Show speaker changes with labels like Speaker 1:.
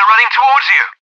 Speaker 1: are running towards you.